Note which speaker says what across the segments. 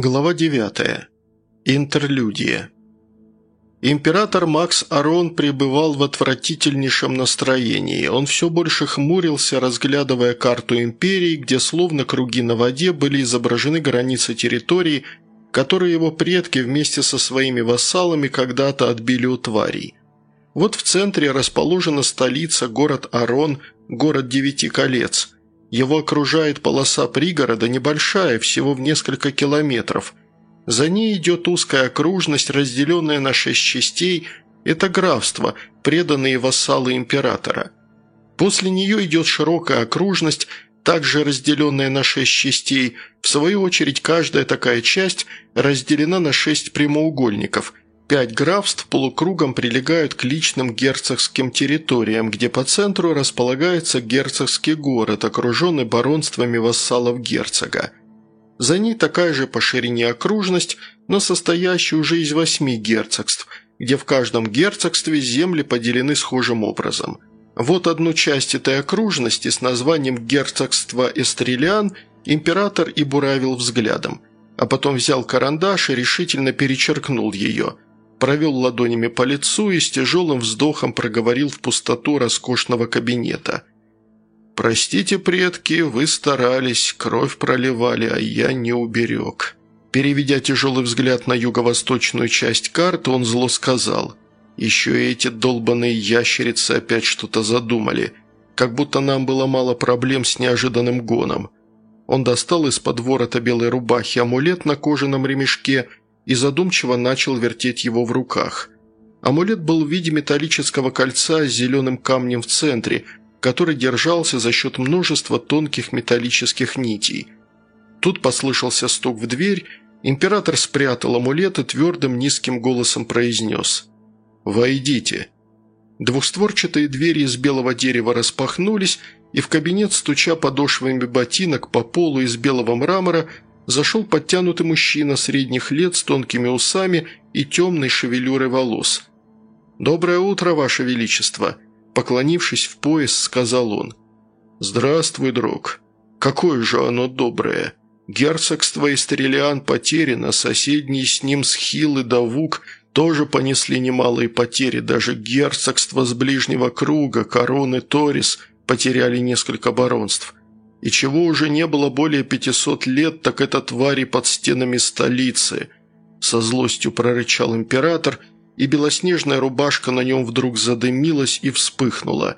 Speaker 1: Глава 9. Интерлюдия. Император Макс Арон пребывал в отвратительнейшем настроении. Он все больше хмурился, разглядывая карту империи, где словно круги на воде были изображены границы территории, которые его предки вместе со своими вассалами когда-то отбили у тварей. Вот в центре расположена столица, город Арон, город Девяти Колец – его окружает полоса пригорода, небольшая, всего в несколько километров. За ней идет узкая окружность, разделенная на шесть частей. Это графство, преданные вассалы императора. После нее идет широкая окружность, также разделенная на шесть частей. В свою очередь, каждая такая часть разделена на шесть прямоугольников – Пять графств полукругом прилегают к личным герцогским территориям, где по центру располагается герцогский город, окруженный баронствами вассалов герцога. За ней такая же по ширине окружность, но состоящая уже из восьми герцогств, где в каждом герцогстве земли поделены схожим образом. Вот одну часть этой окружности с названием «Герцогство Эстрелиан» император и буравил взглядом, а потом взял карандаш и решительно перечеркнул ее – провел ладонями по лицу и с тяжелым вздохом проговорил в пустоту роскошного кабинета. «Простите, предки, вы старались, кровь проливали, а я не уберег». Переведя тяжелый взгляд на юго-восточную часть карты, он зло сказал. «Еще и эти долбанные ящерицы опять что-то задумали, как будто нам было мало проблем с неожиданным гоном». Он достал из-под ворота белой рубахи амулет на кожаном ремешке и задумчиво начал вертеть его в руках. Амулет был в виде металлического кольца с зеленым камнем в центре, который держался за счет множества тонких металлических нитей. Тут послышался стук в дверь, император спрятал амулет и твердым низким голосом произнес «Войдите». Двухстворчатые двери из белого дерева распахнулись, и в кабинет, стуча подошвами ботинок по полу из белого мрамора, зашел подтянутый мужчина средних лет с тонкими усами и темной шевелюрой волос. «Доброе утро, Ваше Величество!» Поклонившись в пояс, сказал он. «Здравствуй, друг. Какое же оно доброе! Герцогство Истрелиан потеряно, соседние с ним Схил и Давук тоже понесли немалые потери, даже герцогство с ближнего круга, короны Торис потеряли несколько баронств. И чего уже не было более пятисот лет, так это твари под стенами столицы. Со злостью прорычал император, и белоснежная рубашка на нем вдруг задымилась и вспыхнула.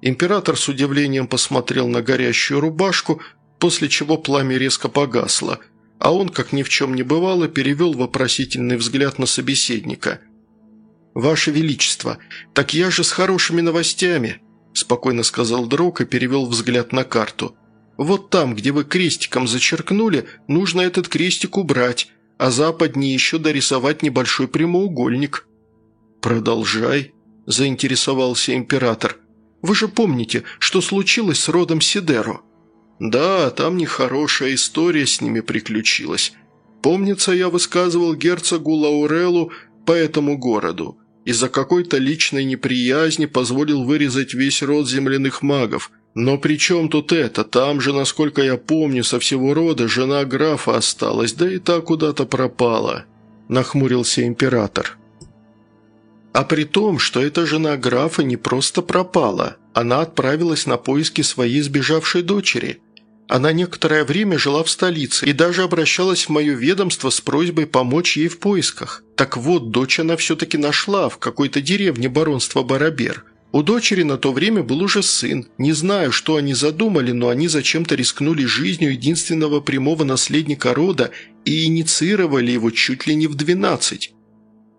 Speaker 1: Император с удивлением посмотрел на горящую рубашку, после чего пламя резко погасло, а он, как ни в чем не бывало, перевел вопросительный взгляд на собеседника. «Ваше Величество, так я же с хорошими новостями», – спокойно сказал Дрог и перевел взгляд на карту. «Вот там, где вы крестиком зачеркнули, нужно этот крестик убрать, а западнее еще дорисовать небольшой прямоугольник». «Продолжай», – заинтересовался император. «Вы же помните, что случилось с родом Сидеро?» «Да, там нехорошая история с ними приключилась. Помнится, я высказывал герцогу Лаурелу по этому городу. Из-за какой-то личной неприязни позволил вырезать весь род земляных магов. Но при чем тут это? Там же, насколько я помню, со всего рода жена графа осталась, да и та куда-то пропала», – нахмурился император. А при том, что эта жена графа не просто пропала, она отправилась на поиски своей сбежавшей дочери – она некоторое время жила в столице и даже обращалась в мое ведомство с просьбой помочь ей в поисках. Так вот, дочь она все-таки нашла в какой-то деревне баронства Барабер. У дочери на то время был уже сын. Не знаю, что они задумали, но они зачем-то рискнули жизнью единственного прямого наследника рода и инициировали его чуть ли не в двенадцать.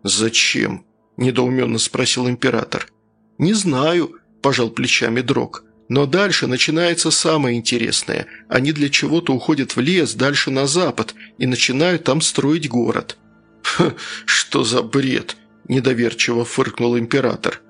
Speaker 1: «Зачем?» – недоуменно спросил император. «Не знаю», – пожал плечами Дрог. Но дальше начинается самое интересное. Они для чего-то уходят в лес, дальше на запад, и начинают там строить город. «Ха, что за бред!» – недоверчиво фыркнул император.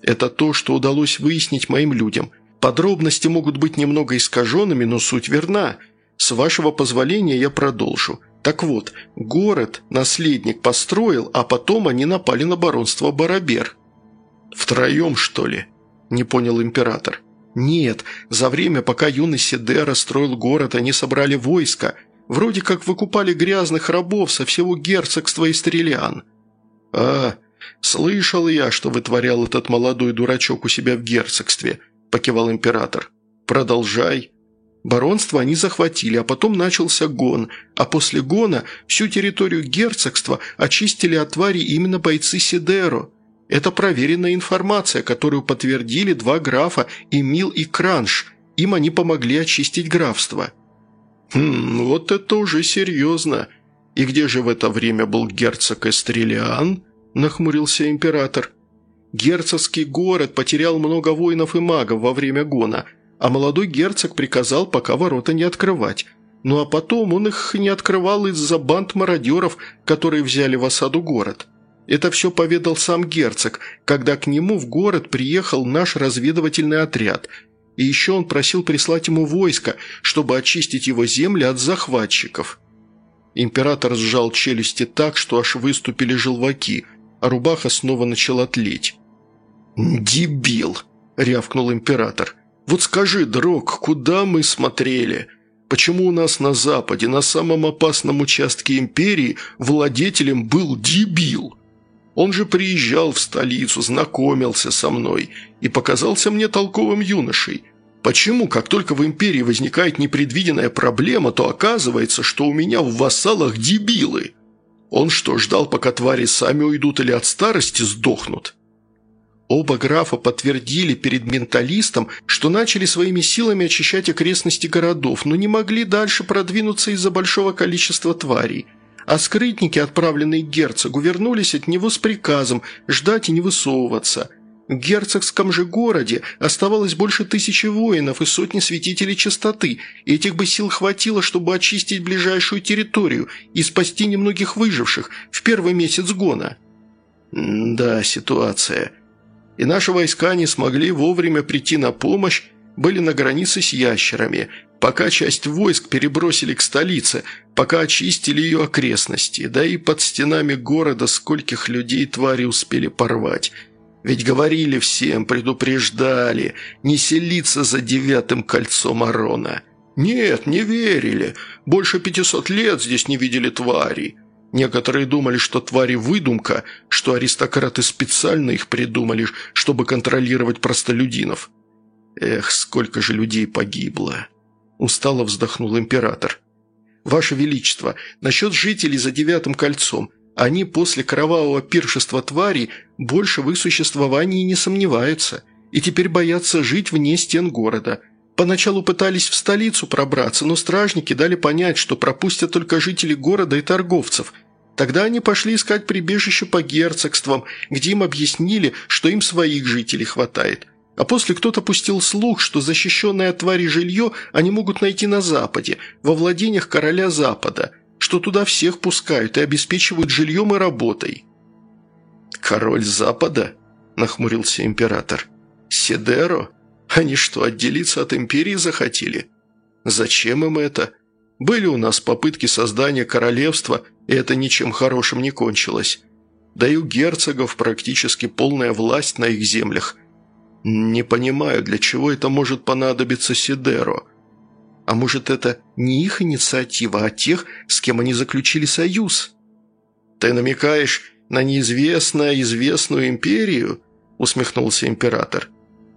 Speaker 1: «Это то, что удалось выяснить моим людям. Подробности могут быть немного искаженными, но суть верна. С вашего позволения я продолжу. Так вот, город наследник построил, а потом они напали на баронство Барабер». «Втроем, что ли?» – не понял император. «Нет, за время, пока юный Сидера строил город, они собрали войско. Вроде как выкупали грязных рабов со всего герцогства и стрелян». «А, слышал я, что вытворял этот молодой дурачок у себя в герцогстве», – покивал император. «Продолжай». Баронство они захватили, а потом начался гон, а после гона всю территорию герцогства очистили от твари именно бойцы Сидеро. Это проверенная информация, которую подтвердили два графа Эмил и Кранш. Им они помогли очистить графство. «Хм, вот это уже серьезно. И где же в это время был герцог Эстрелиан?» – нахмурился император. «Герцогский город потерял много воинов и магов во время гона – а молодой герцог приказал пока ворота не открывать. Ну а потом он их не открывал из-за банд мародеров, которые взяли в осаду город. Это все поведал сам герцог, когда к нему в город приехал наш разведывательный отряд. И еще он просил прислать ему войско, чтобы очистить его земли от захватчиков. Император сжал челюсти так, что аж выступили желваки, а рубаха снова начала тлеть. «Дебил!» – рявкнул император – вот скажи, Дрог, куда мы смотрели? Почему у нас на Западе, на самом опасном участке империи, владетелем был дебил? Он же приезжал в столицу, знакомился со мной и показался мне толковым юношей. Почему, как только в империи возникает непредвиденная проблема, то оказывается, что у меня в вассалах дебилы? Он что, ждал, пока твари сами уйдут или от старости сдохнут?» Оба графа подтвердили перед менталистом, что начали своими силами очищать окрестности городов, но не могли дальше продвинуться из-за большого количества тварей. А скрытники, отправленные герцогу, вернулись от него с приказом ждать и не высовываться. В герцогском же городе оставалось больше тысячи воинов и сотни святителей чистоты, этих бы сил хватило, чтобы очистить ближайшую территорию и спасти немногих выживших в первый месяц гона. «Да, ситуация», и наши войска не смогли вовремя прийти на помощь, были на границе с ящерами, пока часть войск перебросили к столице, пока очистили ее окрестности, да и под стенами города скольких людей твари успели порвать. Ведь говорили всем, предупреждали, не селиться за девятым кольцом Арона. Нет, не верили, больше пятисот лет здесь не видели тварей. Некоторые думали, что твари выдумка, что аристократы специально их придумали, чтобы контролировать простолюдинов. Эх, сколько же людей погибло. Устало вздохнул император. «Ваше Величество, насчет жителей за девятым кольцом. Они после кровавого пиршества тварей больше в их существовании не сомневаются и теперь боятся жить вне стен города. Поначалу пытались в столицу пробраться, но стражники дали понять, что пропустят только жителей города и торговцев. Тогда они пошли искать прибежище по герцогствам, где им объяснили, что им своих жителей хватает. А после кто-то пустил слух, что защищенное от твари жилье они могут найти на Западе, во владениях короля Запада, что туда всех пускают и обеспечивают жильем и работой. «Король Запада?» – нахмурился император. «Седеро?» Они что, отделиться от империи захотели? Зачем им это? Были у нас попытки создания королевства, и это ничем хорошим не кончилось. Да и у герцогов практически полная власть на их землях. Не понимаю, для чего это может понадобиться Сидеро. А может, это не их инициатива, а тех, с кем они заключили союз? Ты намекаешь на неизвестную известную империю? Усмехнулся император.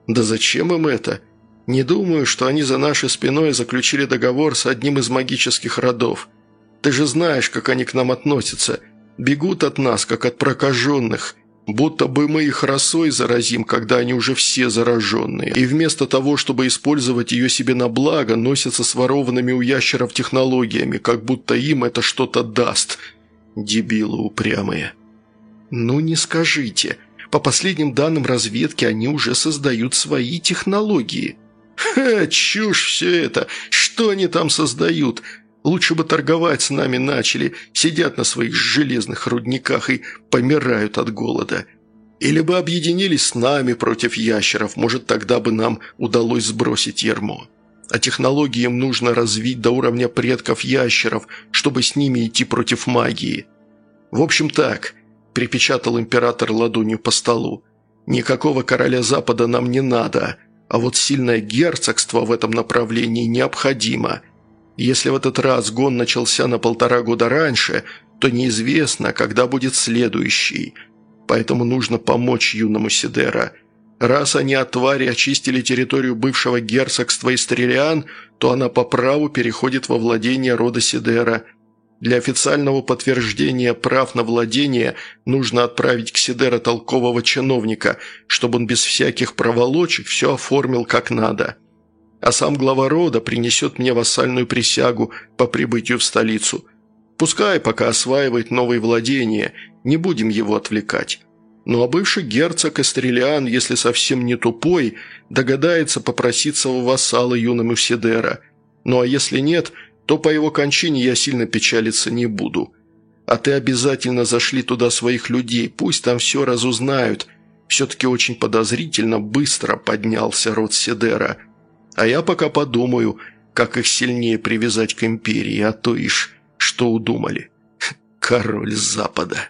Speaker 1: Да зачем им это? Не думаю, что они за нашей спиной заключили договор с одним из магических родов. Ты же знаешь, как они к нам относятся. Бегут от нас, как от прокаженных. Будто бы мы их росой заразим, когда они уже все зараженные. И вместо того, чтобы использовать ее себе на благо, носятся с ворованными у ящеров технологиями, как будто им это что-то даст. Дебилы упрямые. «Ну не скажите», по последним данным разведки, они уже создают свои технологии». «Ха, чушь все это! Что они там создают? Лучше бы торговать с нами начали, сидят на своих железных рудниках и помирают от голода. Или бы объединились с нами против ящеров, может, тогда бы нам удалось сбросить ермо. А технологии им нужно развить до уровня предков ящеров, чтобы с ними идти против магии. В общем так, припечатал император ладонью по столу. «Никакого короля Запада нам не надо, а вот сильное герцогство в этом направлении необходимо. Если в этот раз гон начался на полтора года раньше, то неизвестно, когда будет следующий. Поэтому нужно помочь юному Сидера. Раз они от твари очистили территорию бывшего герцогства Истрелиан, то она по праву переходит во владение рода Сидера. Для официального подтверждения прав на владение нужно отправить к Сидера толкового чиновника, чтобы он без всяких проволочек все оформил как надо. А сам глава рода принесет мне вассальную присягу по прибытию в столицу. Пускай пока осваивает новые владения, не будем его отвлекать. Ну а бывший герцог Эстрелиан, если совсем не тупой, догадается попроситься в вассалы юному Сидера. Ну а если нет – то по его кончине я сильно печалиться не буду. А ты обязательно зашли туда своих людей, пусть там все разузнают. Все-таки очень подозрительно быстро поднялся род Седера. А я пока подумаю, как их сильнее привязать к империи, а то ишь, что удумали. Король Запада».